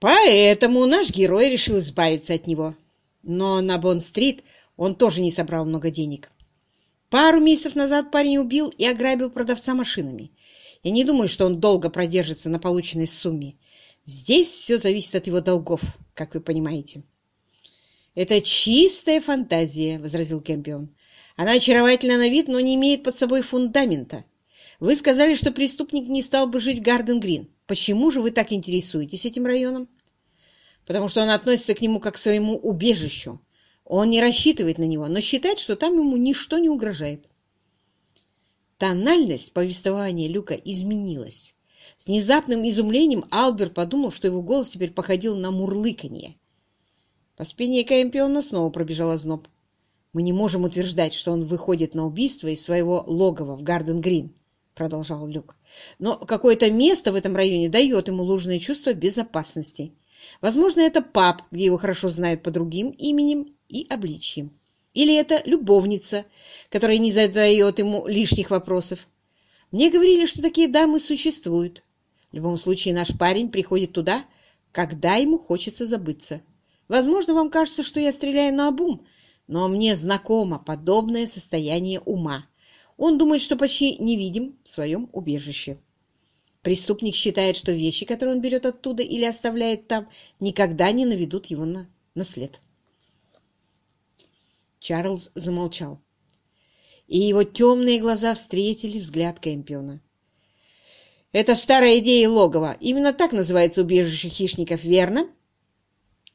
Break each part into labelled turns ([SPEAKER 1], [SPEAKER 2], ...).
[SPEAKER 1] Поэтому наш герой решил избавиться от него. Но на Бонн-стрит он тоже не собрал много денег. Пару месяцев назад парень убил и ограбил продавца машинами. Я не думаю, что он долго продержится на полученной сумме. Здесь все зависит от его долгов, как вы понимаете. «Это чистая фантазия», — возразил Кемпион. «Она очаровательна на вид, но не имеет под собой фундамента. Вы сказали, что преступник не стал бы жить в Гарден-Грин. Почему же вы так интересуетесь этим районом? Потому что он относится к нему как к своему убежищу. Он не рассчитывает на него, но считает, что там ему ничто не угрожает. Тональность повествования Люка изменилась. С внезапным изумлением Алберт подумал, что его голос теперь походил на мурлыканье. По спине Кэмпиона снова пробежал озноб. «Мы не можем утверждать, что он выходит на убийство из своего логова в Гарден-Грин», — продолжал Люк. Но какое-то место в этом районе дает ему ложное чувство безопасности. Возможно, это паб, где его хорошо знают по другим именем и обличьям. Или это любовница, которая не задает ему лишних вопросов. Мне говорили, что такие дамы существуют. В любом случае, наш парень приходит туда, когда ему хочется забыться. Возможно, вам кажется, что я стреляю на обум, но мне знакомо подобное состояние ума. Он думает, что почти невидим в своем убежище. Преступник считает, что вещи, которые он берет оттуда или оставляет там, никогда не наведут его на, на след. Чарльз замолчал, и его темные глаза встретили взгляд Кэмпиона. «Это старая идея логова. Именно так называется убежище хищников, верно?»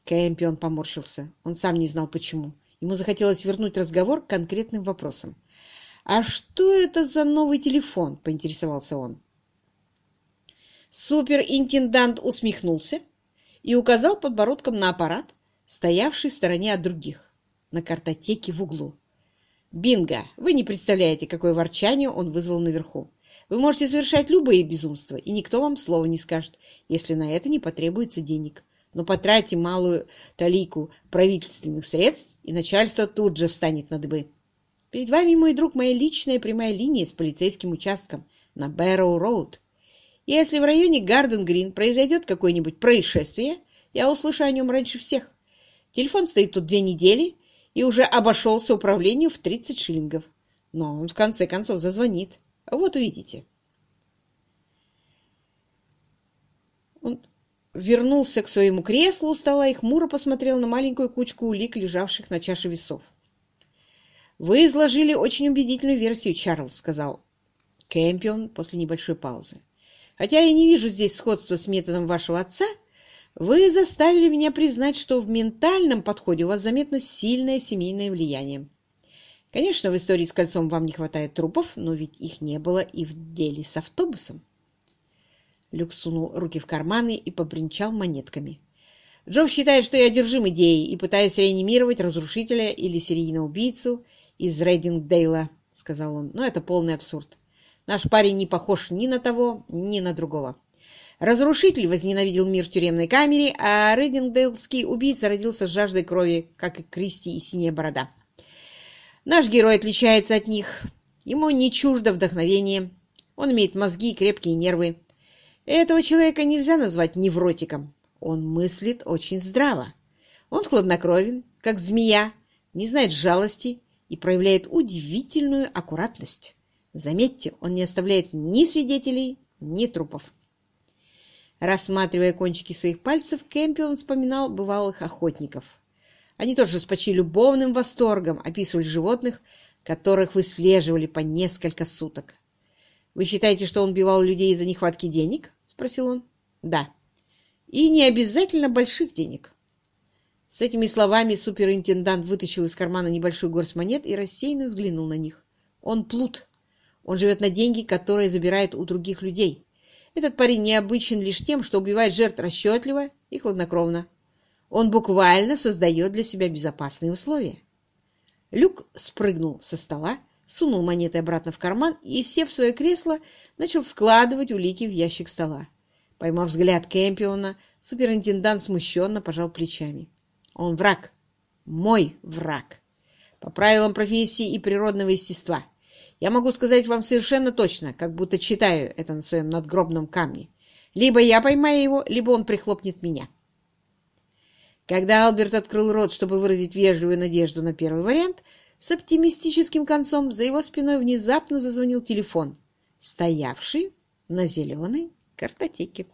[SPEAKER 1] Кэмпион поморщился. Он сам не знал, почему. Ему захотелось вернуть разговор к конкретным вопросам. «А что это за новый телефон?» — поинтересовался он. Суперинтендант усмехнулся и указал подбородком на аппарат, стоявший в стороне от других, на картотеке в углу. «Бинго! Вы не представляете, какое ворчание он вызвал наверху. Вы можете совершать любые безумства, и никто вам слова не скажет, если на это не потребуется денег. Но потратьте малую талику правительственных средств, и начальство тут же встанет на дыбы. Перед вами, мой друг, моя личная прямая линия с полицейским участком на Бэрроу-Роуд. Если в районе Гарден-Грин произойдет какое-нибудь происшествие, я услышу о нем раньше всех. Телефон стоит тут две недели и уже обошелся управлению в 30 шиллингов. Но он в конце концов зазвонит. Вот увидите. Он вернулся к своему креслу у стола и хмуро посмотрел на маленькую кучку улик, лежавших на чаше весов. «Вы изложили очень убедительную версию, Чарльз», — сказал Кэмпион после небольшой паузы. «Хотя я не вижу здесь сходства с методом вашего отца, вы заставили меня признать, что в ментальном подходе у вас заметно сильное семейное влияние. Конечно, в истории с кольцом вам не хватает трупов, но ведь их не было и в деле с автобусом». Люк сунул руки в карманы и побренчал монетками. Джоб считает, что я одержим идеей и пытаюсь реанимировать разрушителя или серийного убийцу, из Рейдингдейла, — сказал он. Но это полный абсурд. Наш парень не похож ни на того, ни на другого. Разрушитель возненавидел мир в тюремной камере, а Рейдингдейлский убийца родился с жаждой крови, как и Кристи и Синяя Борода. Наш герой отличается от них. Ему не чуждо вдохновение. Он имеет мозги и крепкие нервы. Этого человека нельзя назвать невротиком. Он мыслит очень здраво. Он хладнокровен, как змея, не знает жалости и проявляет удивительную аккуратность. Заметьте, он не оставляет ни свидетелей, ни трупов. Рассматривая кончики своих пальцев, Кэмпион вспоминал бывалых охотников. Они тоже с почти любовным восторгом описывали животных, которых выслеживали по несколько суток. «Вы считаете, что он убивал людей из-за нехватки денег?» — спросил он. «Да. И не обязательно больших денег. С этими словами суперинтендант вытащил из кармана небольшую горсть монет и рассеянно взглянул на них. Он плут. Он живет на деньги, которые забирает у других людей. Этот парень необычен лишь тем, что убивает жертв расчетливо и хладнокровно. Он буквально создает для себя безопасные условия. Люк спрыгнул со стола, сунул монеты обратно в карман и, сев в свое кресло, начал складывать улики в ящик стола. Поймав взгляд Кэмпиона, суперинтендант смущенно пожал плечами. Он враг. Мой враг. По правилам профессии и природного естества. Я могу сказать вам совершенно точно, как будто читаю это на своем надгробном камне. Либо я поймаю его, либо он прихлопнет меня. Когда Алберт открыл рот, чтобы выразить вежливую надежду на первый вариант, с оптимистическим концом за его спиной внезапно зазвонил телефон, стоявший на зеленой картотеке.